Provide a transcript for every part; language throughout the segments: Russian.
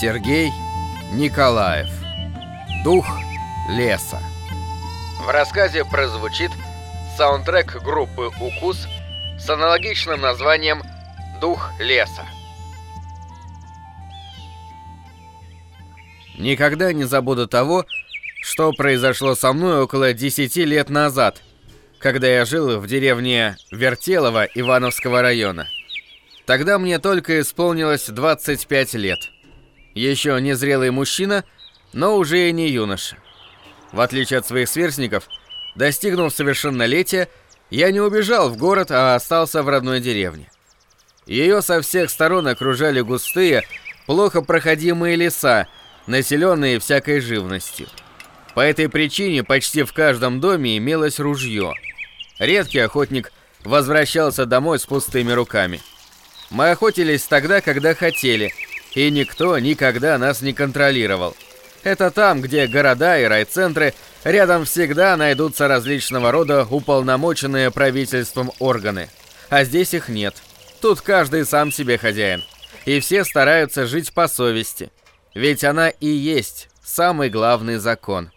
Сергей Николаев Дух леса В рассказе прозвучит саундтрек группы «Укус» с аналогичным названием «Дух леса». Никогда не забуду того, что произошло со мной около 10 лет назад, когда я жил в деревне Вертелово Ивановского района. Тогда мне только исполнилось 25 лет. Еще не зрелый мужчина, но уже и не юноша. В отличие от своих сверстников, достигнув совершеннолетия, я не убежал в город, а остался в родной деревне. Ее со всех сторон окружали густые, плохо проходимые леса, населенные всякой живностью. По этой причине почти в каждом доме имелось ружье. Редкий охотник возвращался домой с пустыми руками. Мы охотились тогда, когда хотели – и никто никогда нас не контролировал. Это там, где города и райцентры, рядом всегда найдутся различного рода уполномоченные правительством органы. А здесь их нет. Тут каждый сам себе хозяин. И все стараются жить по совести. Ведь она и есть самый главный закон.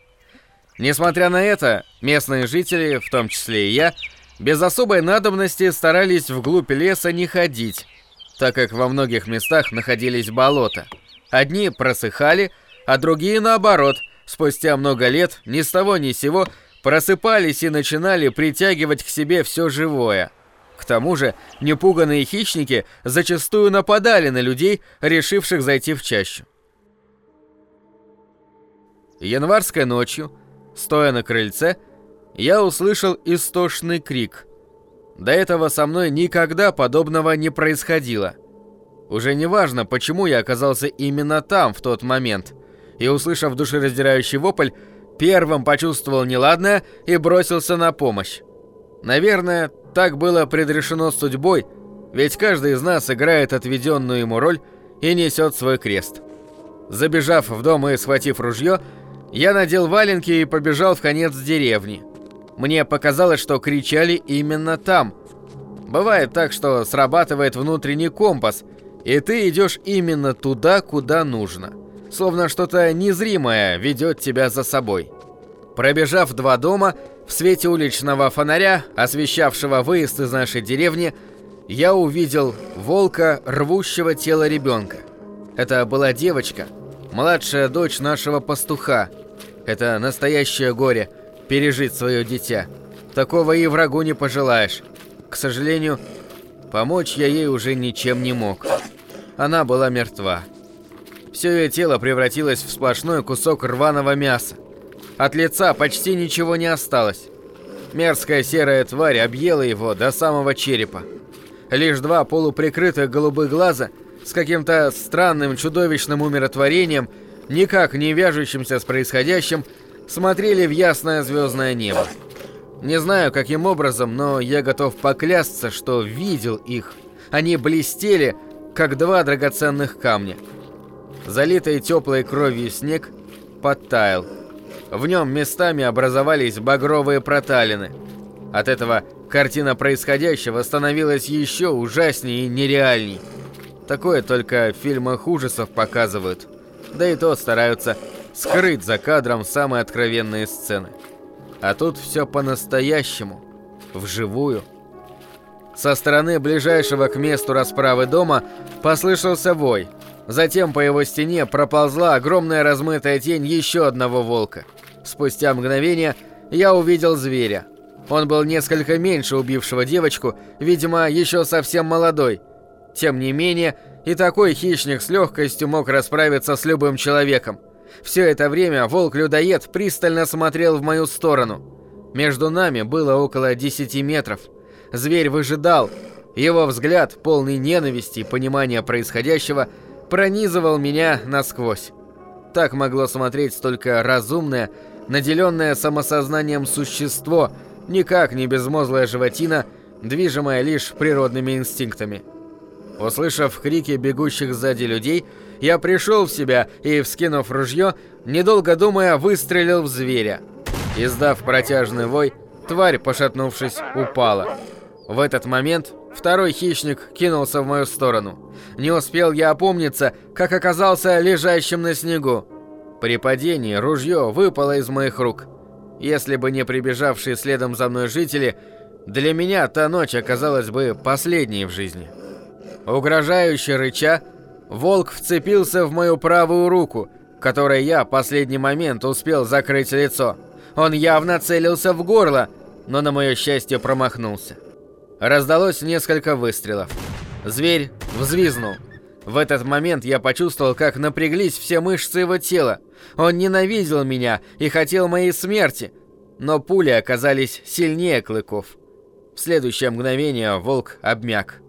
Несмотря на это, местные жители, в том числе и я, без особой надобности старались вглубь леса не ходить, так как во многих местах находились болота. Одни просыхали, а другие наоборот, спустя много лет ни с того ни сего просыпались и начинали притягивать к себе все живое. К тому же непуганные хищники зачастую нападали на людей, решивших зайти в чащу. Январской ночью, стоя на крыльце, я услышал истошный крик – до этого со мной никогда подобного не происходило. Уже не важно, почему я оказался именно там в тот момент. И услышав душераздирающий вопль, первым почувствовал неладное и бросился на помощь. Наверное, так было предрешено судьбой, ведь каждый из нас играет отведенную ему роль и несет свой крест. Забежав в дом и схватив ружье, я надел валенки и побежал в конец деревни. Мне показалось, что кричали именно там. Бывает так, что срабатывает внутренний компас, и ты идешь именно туда, куда нужно. Словно что-то незримое ведет тебя за собой. Пробежав два дома, в свете уличного фонаря, освещавшего выезд из нашей деревни, я увидел волка, рвущего тело ребенка. Это была девочка, младшая дочь нашего пастуха. Это настоящее горе – пережить свое дитя. Такого и врагу не пожелаешь. К сожалению, помочь я ей уже ничем не мог. Она была мертва. Все ее тело превратилось в сплошной кусок рваного мяса. От лица почти ничего не осталось. Мерзкая серая тварь объела его до самого черепа. Лишь два полуприкрытых голубых глаза с каким-то странным чудовищным умиротворением, никак не вяжущимся с происходящим, смотрели в ясное звездное небо. Не знаю, каким образом, но я готов поклясться, что видел их. Они блестели, как два драгоценных камня. Залитый теплой кровью снег подтаял. В нем местами образовались багровые проталины. От этого картина происходящего становилась еще ужаснее и нереальней. Такое только в фильмах ужасов показывают. Да и то стараются скрыть за кадром самые откровенные сцены. А тут все по-настоящему, вживую. Со стороны ближайшего к месту расправы дома послышался вой. Затем по его стене проползла огромная размытая тень еще одного волка. Спустя мгновение я увидел зверя. Он был несколько меньше убившего девочку, видимо, еще совсем молодой. Тем не менее, и такой хищник с легкостью мог расправиться с любым человеком. Все это время волк-людоед пристально смотрел в мою сторону. Между нами было около 10 метров. Зверь выжидал. Его взгляд, полный ненависти и понимания происходящего, пронизывал меня насквозь. Так могло смотреть столько разумное, наделенное самосознанием существо, никак не безмозглая животина, движимая лишь природными инстинктами. Услышав крики бегущих сзади людей, я пришел в себя и, вскинув ружье, недолго думая, выстрелил в зверя. Издав протяжный вой, тварь, пошатнувшись, упала. В этот момент Второй хищник кинулся в мою сторону. Не успел я опомниться, как оказался лежащим на снегу. При падении ружье выпало из моих рук. Если бы не прибежавшие следом за мной жители, для меня та ночь оказалась бы последней в жизни. Угрожающе рыча, волк вцепился в мою правую руку, которой я в последний момент успел закрыть лицо. Он явно целился в горло, но на мое счастье промахнулся. Раздалось несколько выстрелов. Зверь взвизнул. В этот момент я почувствовал, как напряглись все мышцы его тела. Он ненавидел меня и хотел моей смерти, но пули оказались сильнее клыков. В следующее мгновение волк обмяк.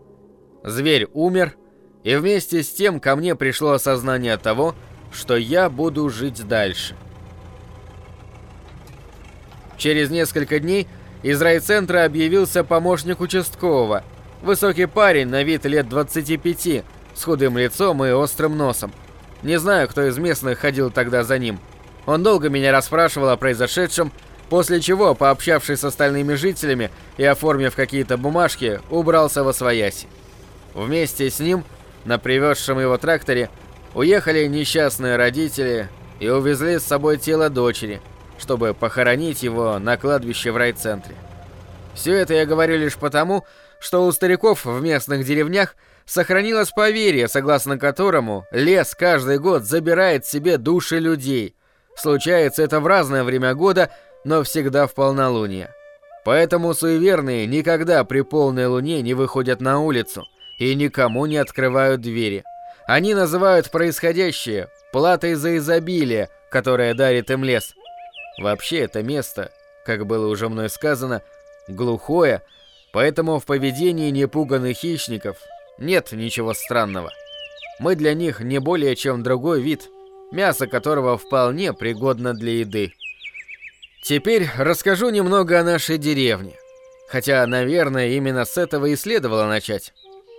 Зверь умер, и вместе с тем ко мне пришло осознание того, что я буду жить дальше. Через несколько дней из райцентра объявился помощник участкового. Высокий парень на вид лет 25, с худым лицом и острым носом. Не знаю, кто из местных ходил тогда за ним. Он долго меня расспрашивал о произошедшем, после чего, пообщавшись с остальными жителями и оформив какие-то бумажки, убрался во свояси. Вместе с ним, на привезшем его тракторе, уехали несчастные родители и увезли с собой тело дочери – чтобы похоронить его на кладбище в райцентре. Все это я говорю лишь потому, что у стариков в местных деревнях сохранилось поверье, согласно которому лес каждый год забирает себе души людей. Случается это в разное время года, но всегда в полнолуние. Поэтому суеверные никогда при полной луне не выходят на улицу и никому не открывают двери. Они называют происходящее платой за изобилие, которое дарит им лес – Вообще это место, как было уже мной сказано, глухое, поэтому в поведении непуганных хищников нет ничего странного. Мы для них не более чем другой вид, мясо которого вполне пригодно для еды. Теперь расскажу немного о нашей деревне. Хотя, наверное, именно с этого и следовало начать.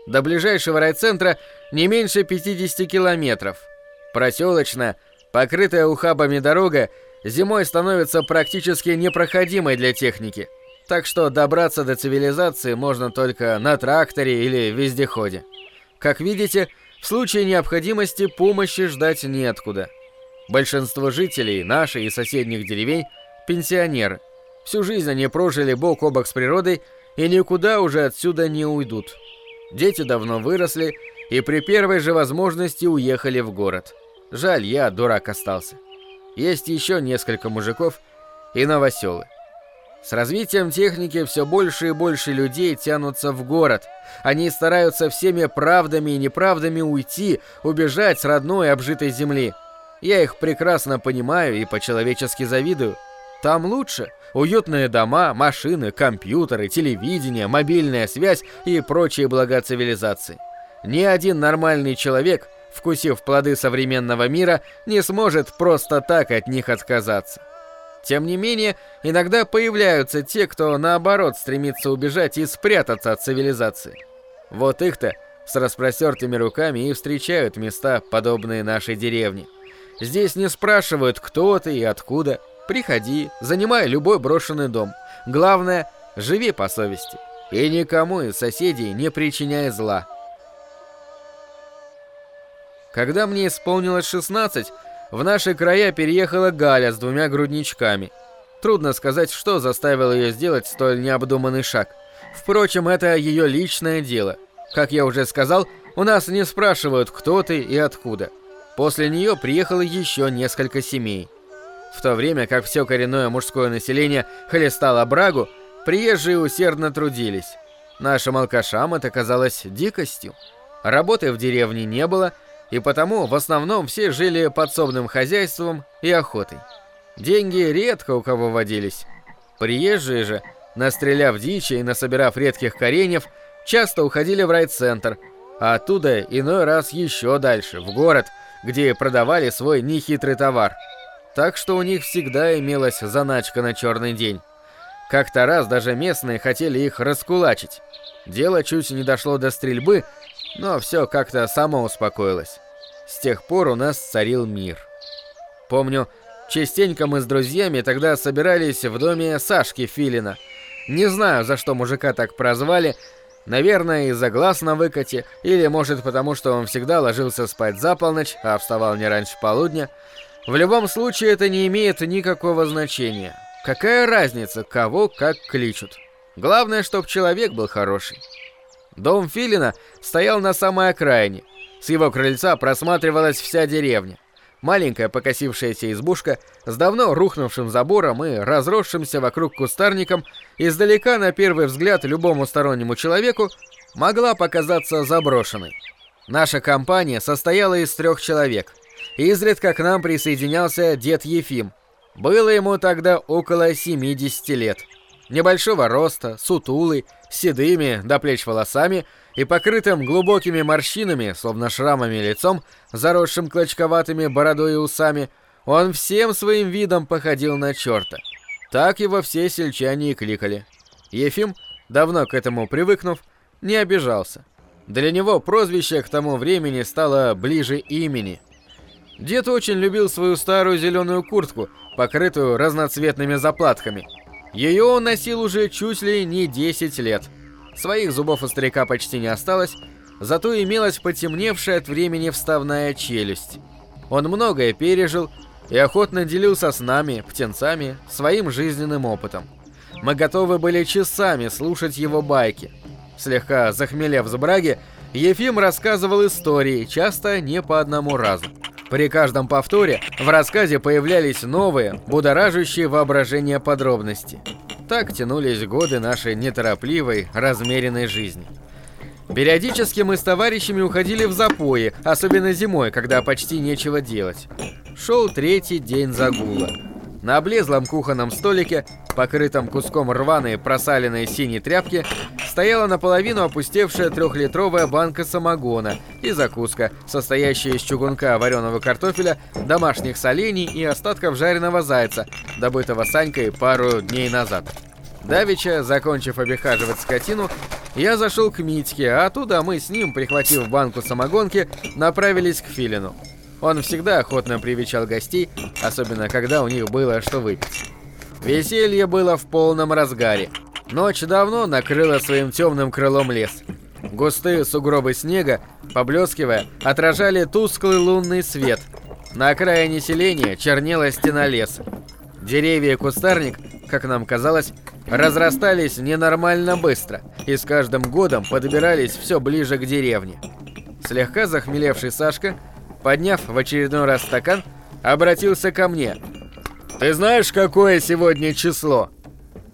До ближайшего райцентра не меньше 50 километров. Проселочная, покрытая ухабами дорога зимой становится практически непроходимой для техники, так что добраться до цивилизации можно только на тракторе или вездеходе. Как видите, в случае необходимости помощи ждать неоткуда. Большинство жителей нашей и соседних деревень – пенсионеры. Всю жизнь они прожили бок о бок с природой и никуда уже отсюда не уйдут. Дети давно выросли и при первой же возможности уехали в город. Жаль, я дурак остался. Есть еще несколько мужиков и новоселы. С развитием техники все больше и больше людей тянутся в город. Они стараются всеми правдами и неправдами уйти, убежать с родной обжитой земли. Я их прекрасно понимаю и по-человечески завидую. Там лучше. Уютные дома, машины, компьютеры, телевидение, мобильная связь и прочие блага цивилизации. Ни один нормальный человек вкусив плоды современного мира, не сможет просто так от них отказаться. Тем не менее, иногда появляются те, кто наоборот стремится убежать и спрятаться от цивилизации. Вот их-то с распростертыми руками и встречают места, подобные нашей деревне. Здесь не спрашивают, кто ты и откуда. Приходи, занимай любой брошенный дом. Главное, живи по совести. И никому из соседей не причиняй зла. Когда мне исполнилось 16, в наши края переехала Галя с двумя грудничками. Трудно сказать, что заставило ее сделать столь необдуманный шаг. Впрочем, это ее личное дело. Как я уже сказал, у нас не спрашивают, кто ты и откуда. После нее приехало еще несколько семей. В то время как все коренное мужское население хлестало брагу, приезжие усердно трудились. Нашим алкашам это казалось дикостью. Работы в деревне не было, и потому в основном все жили подсобным хозяйством и охотой. Деньги редко у кого водились. Приезжие же, настреляв дичи и насобирав редких кореньев, часто уходили в райцентр, а оттуда иной раз еще дальше, в город, где продавали свой нехитрый товар. Так что у них всегда имелась заначка на черный день. Как-то раз даже местные хотели их раскулачить. Дело чуть не дошло до стрельбы, но все как-то само успокоилось. С тех пор у нас царил мир. Помню, частенько мы с друзьями тогда собирались в доме Сашки Филина. Не знаю, за что мужика так прозвали, Наверное, из-за глаз на выкате, или, может, потому что он всегда ложился спать за полночь, а вставал не раньше полудня. В любом случае, это не имеет никакого значения. Какая разница, кого как кличут? Главное, чтоб человек был хороший. Дом Филина стоял на самой окраине. С его крыльца просматривалась вся деревня. Маленькая покосившаяся избушка с давно рухнувшим забором и разросшимся вокруг кустарником издалека на первый взгляд любому стороннему человеку могла показаться заброшенной. Наша компания состояла из трех человек. Изредка к нам присоединялся дед Ефим. Было ему тогда около 70 лет. Небольшого роста, сутулый, седыми до плеч волосами и покрытым глубокими морщинами, словно шрамами лицом, заросшим клочковатыми бородой и усами, он всем своим видом походил на черта. Так его все сельчане и кликали. Ефим, давно к этому привыкнув, не обижался. Для него прозвище к тому времени стало ближе имени. Дед очень любил свою старую зеленую куртку, покрытую разноцветными заплатками. Ее он носил уже чуть ли не 10 лет. Своих зубов у старика почти не осталось, зато имелась потемневшая от времени вставная челюсть. Он многое пережил и охотно делился с нами, птенцами, своим жизненным опытом. Мы готовы были часами слушать его байки. Слегка захмелев с браги, Ефим рассказывал истории, часто не по одному разу. При каждом повторе в рассказе появлялись новые, будоражащие воображение подробности. Так тянулись годы нашей неторопливой, размеренной жизни. Периодически мы с товарищами уходили в запои, особенно зимой, когда почти нечего делать. Шел третий день загула. На облезлом кухонном столике, покрытом куском рваной просаленной синей тряпки, стояла наполовину опустевшая трехлитровая банка самогона и закуска, состоящая из чугунка вареного картофеля, домашних солений и остатков жареного зайца, добытого Санькой пару дней назад. Давича, закончив обихаживать скотину, я зашел к Митьке, а оттуда мы с ним, прихватив банку самогонки, направились к Филину. Он всегда охотно привечал гостей, особенно когда у них было что выпить. Веселье было в полном разгаре. Ночь давно накрыла своим темным крылом лес. Густые сугробы снега, поблескивая, отражали тусклый лунный свет. На окраине селения чернела стена леса. Деревья и кустарник, как нам казалось, разрастались ненормально быстро и с каждым годом подбирались все ближе к деревне. Слегка захмелевший Сашка подняв в очередной раз стакан, обратился ко мне. «Ты знаешь, какое сегодня число?»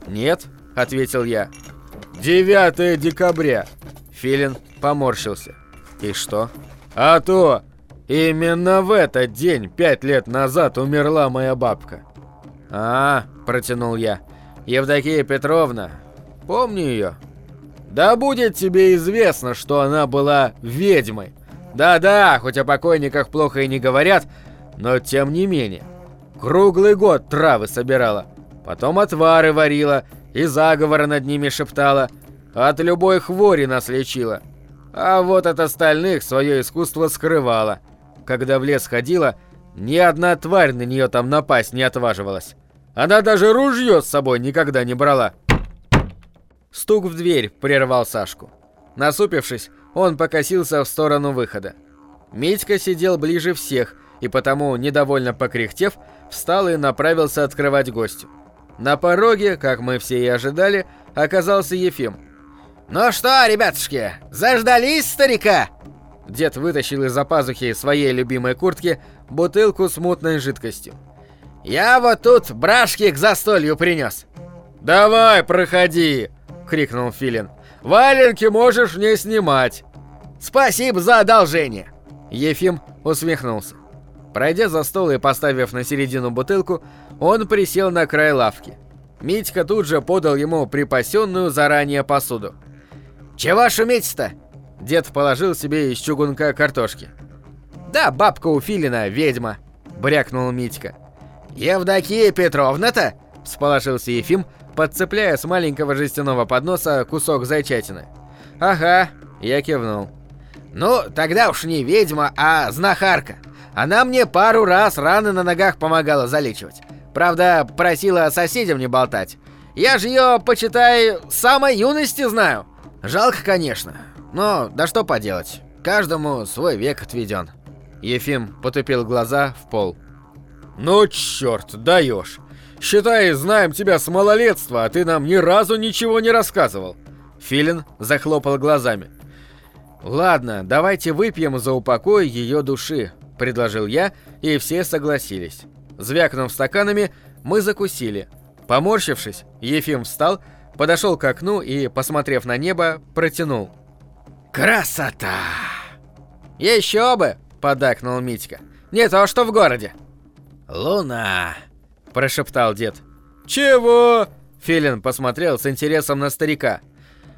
«Нет», — ответил я. «9 декабря». Филин поморщился. «И что?» «А то! Именно в этот день, пять лет назад, умерла моя бабка». «А, — протянул я, — Евдокия Петровна, помню ее». «Да будет тебе известно, что она была ведьмой. Да-да, хоть о покойниках плохо и не говорят, но тем не менее. Круглый год травы собирала, потом отвары варила и заговоры над ними шептала, от любой хвори нас лечила. А вот от остальных свое искусство скрывала. Когда в лес ходила, ни одна тварь на нее там напасть не отваживалась. Она даже ружье с собой никогда не брала. Стук в дверь прервал Сашку. Насупившись, он покосился в сторону выхода. Митька сидел ближе всех и потому, недовольно покряхтев, встал и направился открывать гостю. На пороге, как мы все и ожидали, оказался Ефим. «Ну что, ребятушки, заждались старика?» Дед вытащил из-за пазухи своей любимой куртки бутылку с мутной жидкостью. «Я вот тут брашки к застолью принес». «Давай, проходи!» — крикнул Филин. Валенки можешь не снимать. Спасибо за одолжение. Ефим усмехнулся. Пройдя за стол и поставив на середину бутылку, он присел на край лавки. Митька тут же подал ему припасенную заранее посуду. «Чего шуметь-то?» Дед положил себе из чугунка картошки. «Да, бабка у Филина, ведьма», — брякнул Митька. «Евдокия Петровна-то?» — всполошился Ефим, подцепляя с маленького жестяного подноса кусок зайчатины. «Ага», — я кивнул. «Ну, тогда уж не ведьма, а знахарка. Она мне пару раз раны на ногах помогала залечивать. Правда, просила соседям не болтать. Я же ее, почитай, самой юности знаю. Жалко, конечно. Но да что поделать. Каждому свой век отведен. Ефим потупил глаза в пол. «Ну черт, даешь! Считай, знаем тебя с малолетства, а ты нам ни разу ничего не рассказывал!» Филин захлопал глазами. «Ладно, давайте выпьем за упокой ее души», — предложил я, и все согласились. Звякнув стаканами, мы закусили. Поморщившись, Ефим встал, подошел к окну и, посмотрев на небо, протянул. «Красота!» «Еще бы!» — подакнул Митька. «Не то, что в городе!» «Луна!» – прошептал дед. «Чего?» – Филин посмотрел с интересом на старика.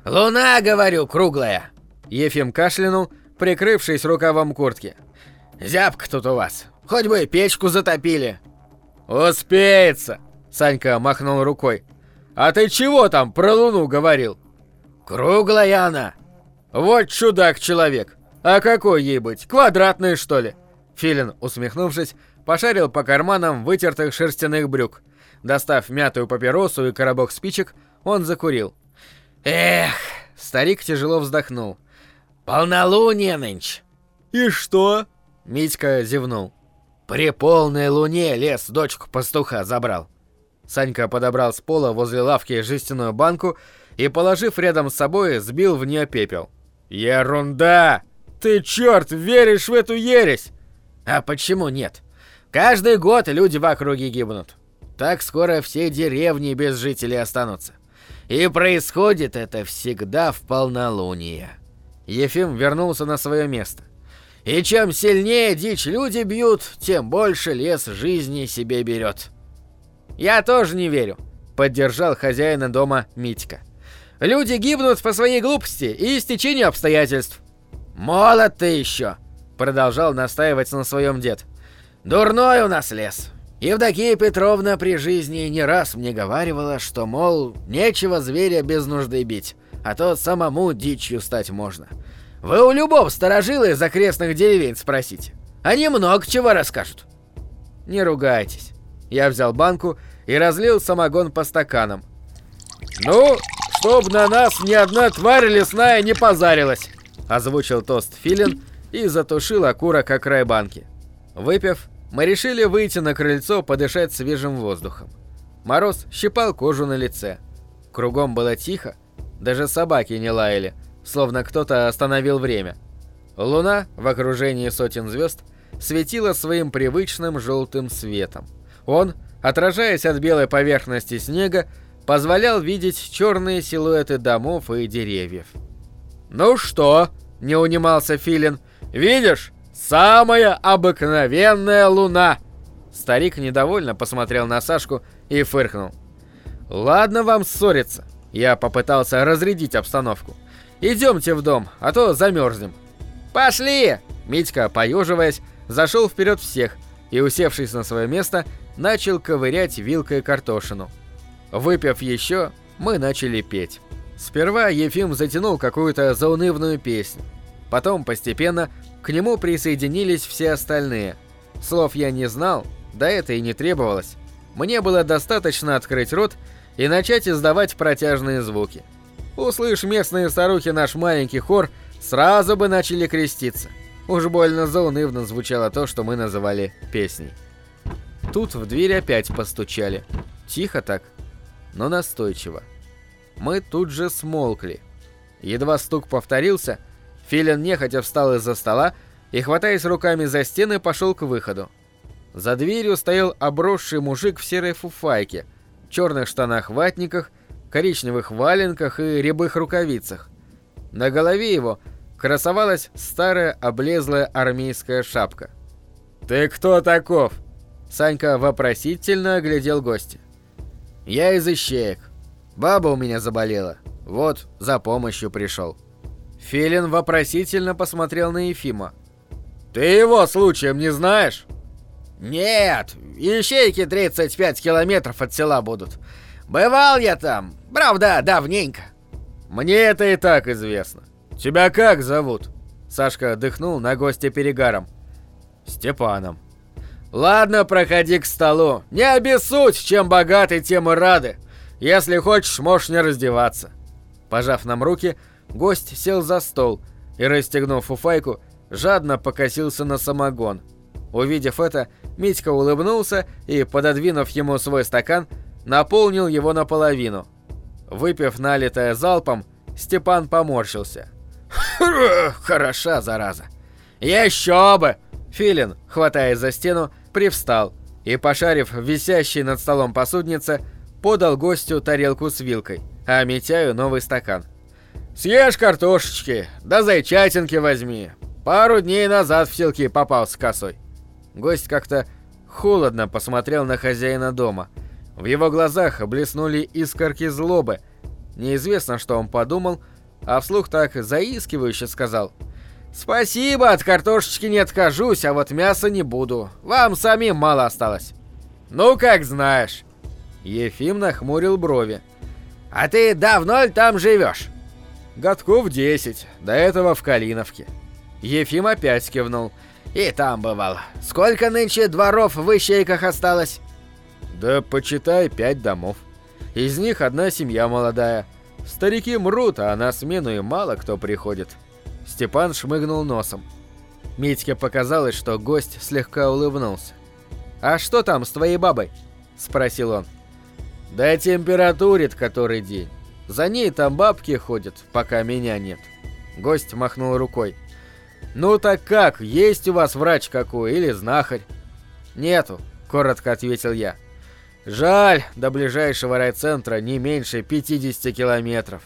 «Луна, говорю, круглая!» Ефим кашлянул, прикрывшись рукавом куртки. «Зябко тут у вас. Хоть бы печку затопили». «Успеется!» – Санька махнул рукой. «А ты чего там про Луну говорил?» «Круглая она!» «Вот чудак-человек! А какой ей быть, квадратная что ли?» Филин, усмехнувшись, пошарил по карманам вытертых шерстяных брюк. Достав мятую папиросу и коробок спичек, он закурил. «Эх!» — старик тяжело вздохнул. «Полнолуние нынче!» «И что?» — Митька зевнул. «При полной луне лес дочку пастуха забрал». Санька подобрал с пола возле лавки жестяную банку и, положив рядом с собой, сбил в нее пепел. «Ерунда! Ты, черт, веришь в эту ересь?» «А почему нет? Каждый год люди в округе гибнут. Так скоро все деревни без жителей останутся. И происходит это всегда в полнолуние. Ефим вернулся на свое место. И чем сильнее дичь люди бьют, тем больше лес жизни себе берет. Я тоже не верю, поддержал хозяина дома Митька. Люди гибнут по своей глупости и стечению обстоятельств. Молод ты еще, продолжал настаивать на своем дед. Дурной у нас лес. Евдокия Петровна при жизни не раз мне говаривала, что, мол, нечего зверя без нужды бить, а то самому дичью стать можно. Вы у любого сторожила из окрестных деревень спросите. Они много чего расскажут. Не ругайтесь. Я взял банку и разлил самогон по стаканам. «Ну, чтоб на нас ни одна тварь лесная не позарилась!» Озвучил тост Филин и затушил окурок о край банки. Выпив, мы решили выйти на крыльцо подышать свежим воздухом. Мороз щипал кожу на лице. Кругом было тихо, даже собаки не лаяли, словно кто-то остановил время. Луна в окружении сотен звезд светила своим привычным желтым светом. Он, отражаясь от белой поверхности снега, позволял видеть черные силуэты домов и деревьев. «Ну что?» – не унимался Филин. «Видишь? Самая обыкновенная луна!» Старик недовольно посмотрел на Сашку и фыркнул. «Ладно вам ссориться». Я попытался разрядить обстановку. «Идемте в дом, а то замерзнем». «Пошли!» Митька, поеживаясь, зашел вперед всех и, усевшись на свое место, начал ковырять вилкой картошину. Выпив еще, мы начали петь. Сперва Ефим затянул какую-то заунывную песню. Потом постепенно к нему присоединились все остальные. Слов я не знал, да это и не требовалось. Мне было достаточно открыть рот и начать издавать протяжные звуки. Услышь местные старухи наш маленький хор, сразу бы начали креститься. Уж больно заунывно звучало то, что мы называли песней. Тут в дверь опять постучали. Тихо так, но настойчиво. Мы тут же смолкли. Едва стук повторился — Филин нехотя встал из-за стола и, хватаясь руками за стены, пошел к выходу. За дверью стоял обросший мужик в серой фуфайке, черных штанах-ватниках, коричневых валенках и рябых рукавицах. На голове его красовалась старая облезлая армейская шапка. «Ты кто таков?» Санька вопросительно оглядел гостя. «Я из ищеек. Баба у меня заболела. Вот, за помощью пришел». Филин вопросительно посмотрел на Ефима. «Ты его случаем не знаешь?» «Нет, ищейки 35 километров от села будут. Бывал я там, правда, давненько». «Мне это и так известно. Тебя как зовут?» Сашка дыхнул на гостя перегаром. «Степаном». «Ладно, проходи к столу. Не обессудь, чем богаты, тем и рады. Если хочешь, можешь не раздеваться». Пожав нам руки, Гость сел за стол и, расстегнув фуфайку, жадно покосился на самогон. Увидев это, Митька улыбнулся и, пододвинув ему свой стакан, наполнил его наполовину. Выпив налитое залпом, Степан поморщился. «Хороша, зараза!» «Еще бы!» Филин, хватаясь за стену, привстал и, пошарив висящей над столом посуднице, подал гостю тарелку с вилкой, а Митяю новый стакан. «Съешь картошечки, да зайчатинки возьми. Пару дней назад в селки попался косой». Гость как-то холодно посмотрел на хозяина дома. В его глазах блеснули искорки злобы. Неизвестно, что он подумал, а вслух так заискивающе сказал. «Спасибо, от картошечки не откажусь, а вот мяса не буду. Вам самим мало осталось». «Ну, как знаешь». Ефим нахмурил брови. «А ты давно ли там живешь?» «Годков десять, до этого в Калиновке». Ефим опять кивнул. «И там бывал. Сколько нынче дворов в Ищейках осталось?» «Да почитай пять домов. Из них одна семья молодая. Старики мрут, а на смену и мало кто приходит». Степан шмыгнул носом. Митьке показалось, что гость слегка улыбнулся. «А что там с твоей бабой?» – спросил он. «Да температурит который день. За ней там бабки ходят, пока меня нет». Гость махнул рукой. «Ну так как, есть у вас врач какой или знахарь?» «Нету», — коротко ответил я. «Жаль, до ближайшего райцентра не меньше 50 километров».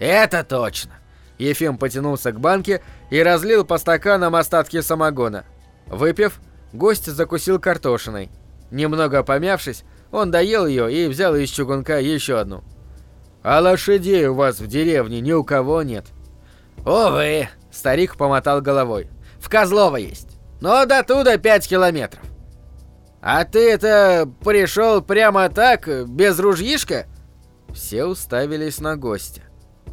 «Это точно!» Ефим потянулся к банке и разлил по стаканам остатки самогона. Выпив, гость закусил картошиной. Немного помявшись, он доел ее и взял из чугунка еще одну. «А лошадей у вас в деревне ни у кого нет?» «Увы», — старик помотал головой. «В Козлово есть, но до туда пять километров». «А ты это пришел прямо так, без ружьишка?» Все уставились на гостя.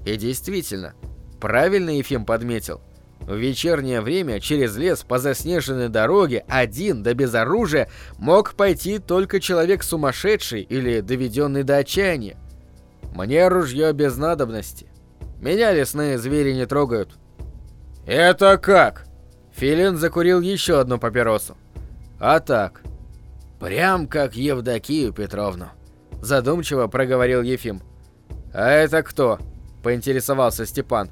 И действительно, правильно Ефим подметил. В вечернее время через лес по заснеженной дороге один да без оружия мог пойти только человек сумасшедший или доведенный до отчаяния. Мне ружье без надобности. Меня лесные звери не трогают. «Это как?» Филин закурил еще одну папиросу. «А так». «Прям как Евдокию Петровну», — задумчиво проговорил Ефим. «А это кто?» — поинтересовался Степан.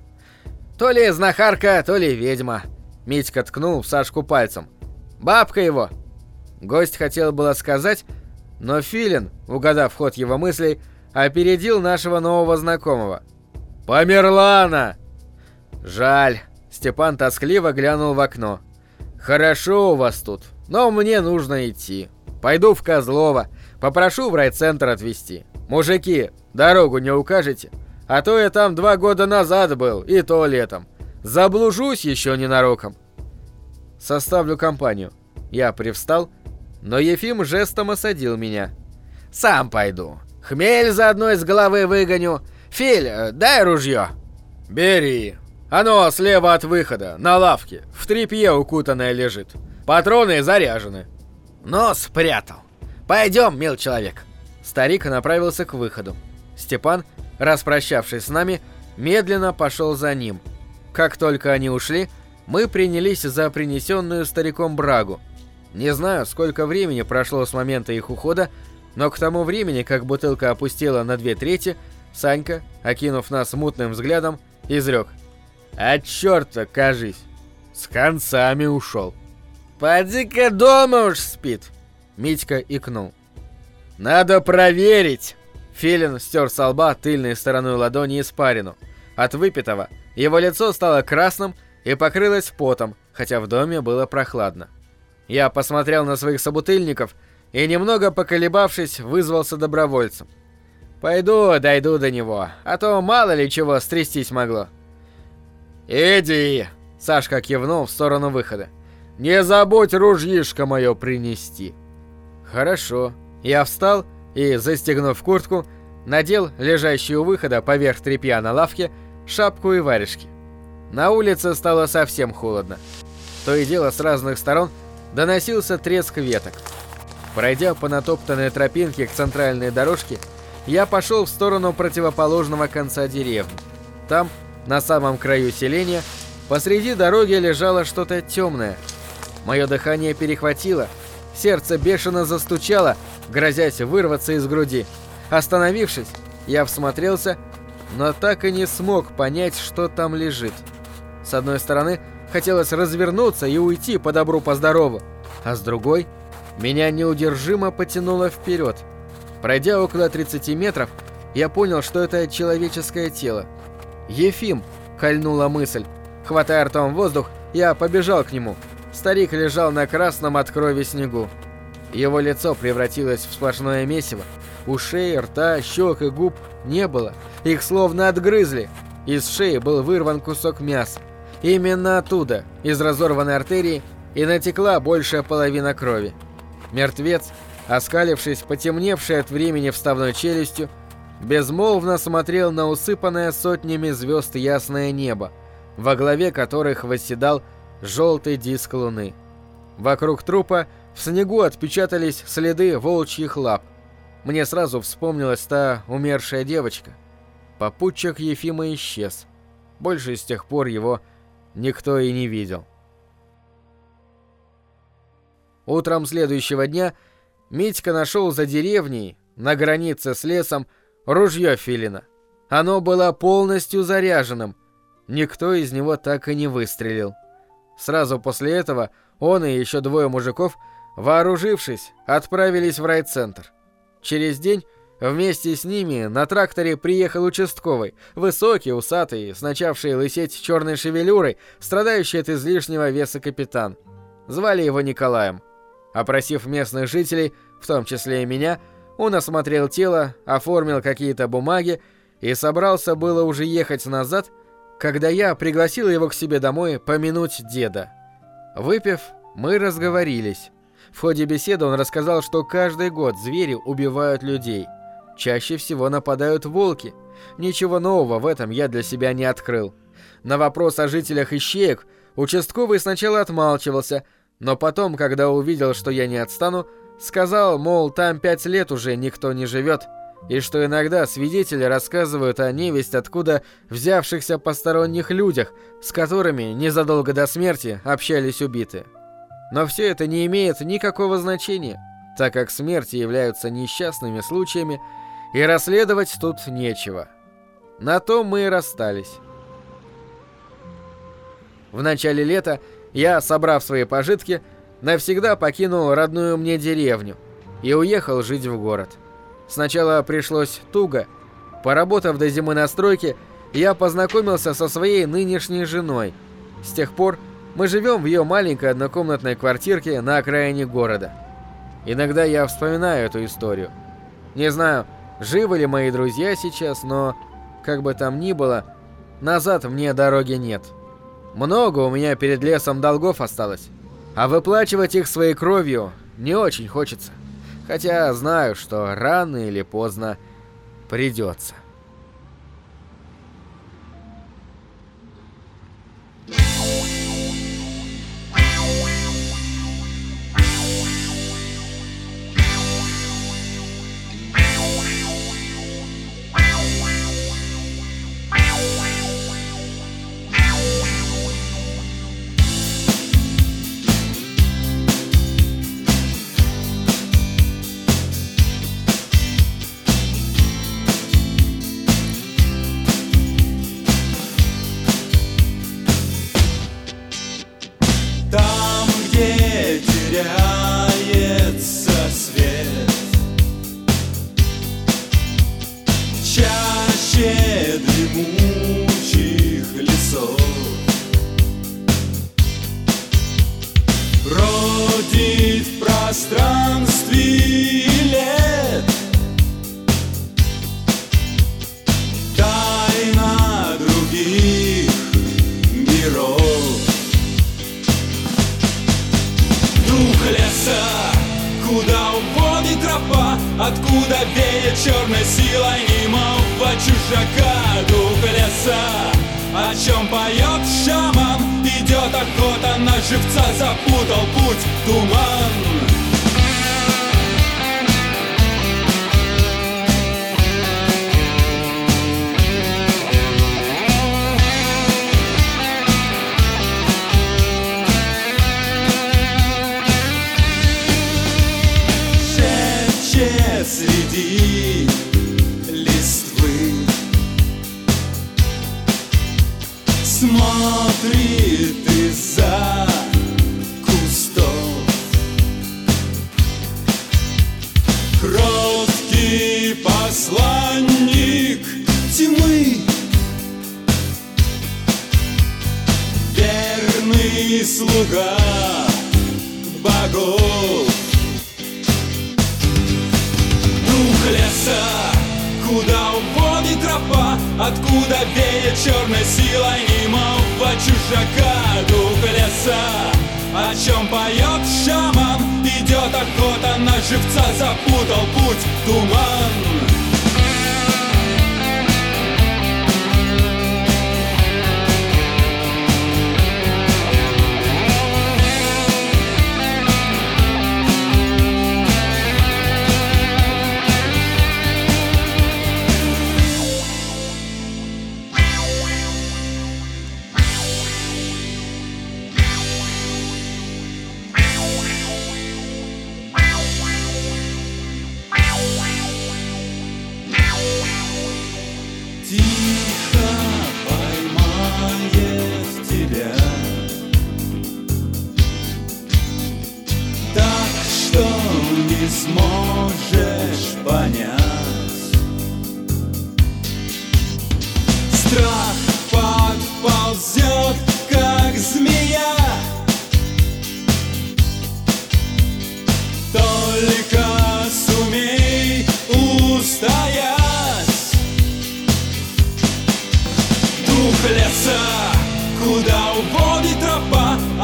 «То ли знахарка, то ли ведьма», — Митька ткнул в Сашку пальцем. «Бабка его!» Гость хотел было сказать, но Филин, угадав ход его мыслей, опередил нашего нового знакомого. «Померла она!» «Жаль», — Степан тоскливо глянул в окно. «Хорошо у вас тут, но мне нужно идти. Пойду в Козлово, попрошу в райцентр отвезти. Мужики, дорогу не укажете? А то я там два года назад был, и то летом. Заблужусь еще ненароком». «Составлю компанию». Я привстал, но Ефим жестом осадил меня. «Сам пойду. Хмель заодно из головы выгоню. Филь, э, дай ружье». «Бери. Оно слева от выхода, на лавке, в тряпье укутанное лежит. Патроны заряжены». «Нос спрятал. Пойдем, мил человек». Старик направился к выходу. Степан, распрощавшись с нами, медленно пошел за ним. Как только они ушли, мы принялись за принесенную стариком брагу. Не знаю, сколько времени прошло с момента их ухода, но к тому времени, как бутылка опустела на две трети, Санька, окинув нас мутным взглядом, изрек. «А черта, кажись, с концами ушел». «Поди-ка дома уж спит!» Митька икнул. «Надо проверить!» Филин стер со лба тыльной стороной ладони испарину. От выпитого его лицо стало красным и покрылось потом, хотя в доме было прохладно. Я посмотрел на своих собутыльников и, немного поколебавшись, вызвался добровольцем. «Пойду, дойду до него, а то мало ли чего стрястись могло». «Иди!» — Сашка кивнул в сторону выхода. Не забудь ружьишко мое принести. Хорошо. Я встал и, застегнув куртку, надел лежащую у выхода поверх тряпья на лавке шапку и варежки. На улице стало совсем холодно. То и дело с разных сторон доносился треск веток. Пройдя по натоптанной тропинке к центральной дорожке, я пошел в сторону противоположного конца деревни. Там, На самом краю селения посреди дороги лежало что-то темное. Мое дыхание перехватило, сердце бешено застучало, грозясь вырваться из груди. Остановившись, я всмотрелся, но так и не смог понять, что там лежит. С одной стороны, хотелось развернуться и уйти по добру по а с другой, меня неудержимо потянуло вперед. Пройдя около 30 метров, я понял, что это человеческое тело. «Ефим!» — кольнула мысль. Хватая ртом воздух, я побежал к нему. Старик лежал на красном от крови снегу. Его лицо превратилось в сплошное месиво. Ушей, рта, щек и губ не было. Их словно отгрызли. Из шеи был вырван кусок мяса. Именно оттуда, из разорванной артерии, и натекла большая половина крови. Мертвец, оскалившись потемневшей от времени вставной челюстью, безмолвно смотрел на усыпанное сотнями звезд ясное небо, во главе которых восседал желтый диск луны. Вокруг трупа в снегу отпечатались следы волчьих лап. Мне сразу вспомнилась та умершая девочка. Попутчик Ефима исчез. Больше с тех пор его никто и не видел. Утром следующего дня Митька нашел за деревней, на границе с лесом, ружье Филина. Оно было полностью заряженным. Никто из него так и не выстрелил. Сразу после этого он и еще двое мужиков, вооружившись, отправились в райцентр. Через день вместе с ними на тракторе приехал участковый, высокий, усатый, с начавшей лысеть черной шевелюрой, страдающий от излишнего веса капитан. Звали его Николаем. Опросив местных жителей, в том числе и меня, он осмотрел тело, оформил какие-то бумаги и собрался было уже ехать назад, когда я пригласил его к себе домой помянуть деда. Выпив, мы разговорились. В ходе беседы он рассказал, что каждый год звери убивают людей. Чаще всего нападают волки. Ничего нового в этом я для себя не открыл. На вопрос о жителях ищеек участковый сначала отмалчивался, но потом, когда увидел, что я не отстану, сказал, мол, там пять лет уже никто не живет, и что иногда свидетели рассказывают о невесть откуда взявшихся посторонних людях, с которыми незадолго до смерти общались убитые. Но все это не имеет никакого значения, так как смерти являются несчастными случаями, и расследовать тут нечего. На том мы и расстались. В начале лета я, собрав свои пожитки, навсегда покинул родную мне деревню и уехал жить в город. Сначала пришлось туго. Поработав до зимы на стройке, я познакомился со своей нынешней женой. С тех пор мы живем в ее маленькой однокомнатной квартирке на окраине города. Иногда я вспоминаю эту историю. Не знаю, живы ли мои друзья сейчас, но, как бы там ни было, назад мне дороги нет. Много у меня перед лесом долгов осталось. А выплачивать их своей кровью не очень хочется. Хотя знаю, что рано или поздно придется. Живца, запутал путь туман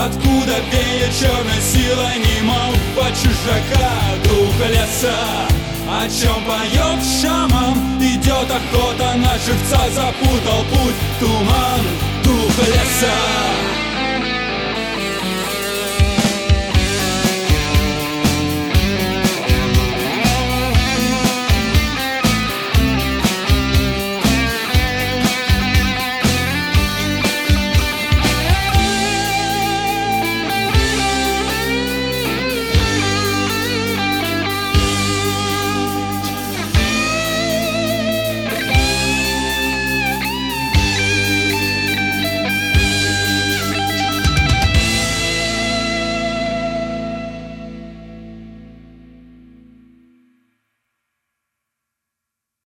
Откуда веет черной сила немого чужака? Дух леса, о чем поет шаман? Идет охота на живца, запутал путь. Туман Дух леса